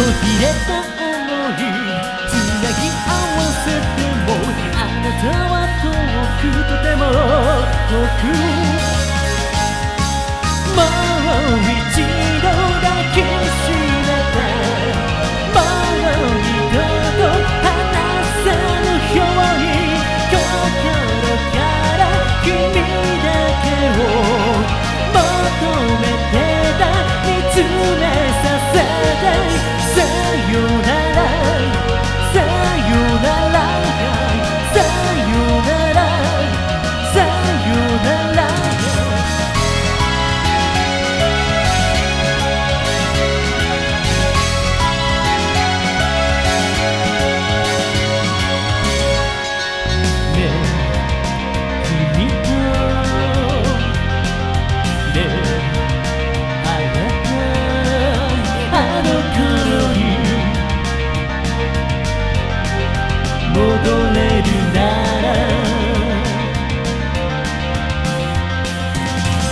途切れた想いつなぎ合わせてもあなたは遠くとても遠く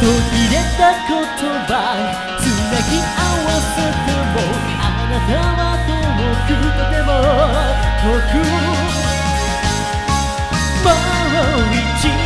途切れた言葉つなぎ合わせてもあなたは遠くとても遠くもう一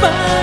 吧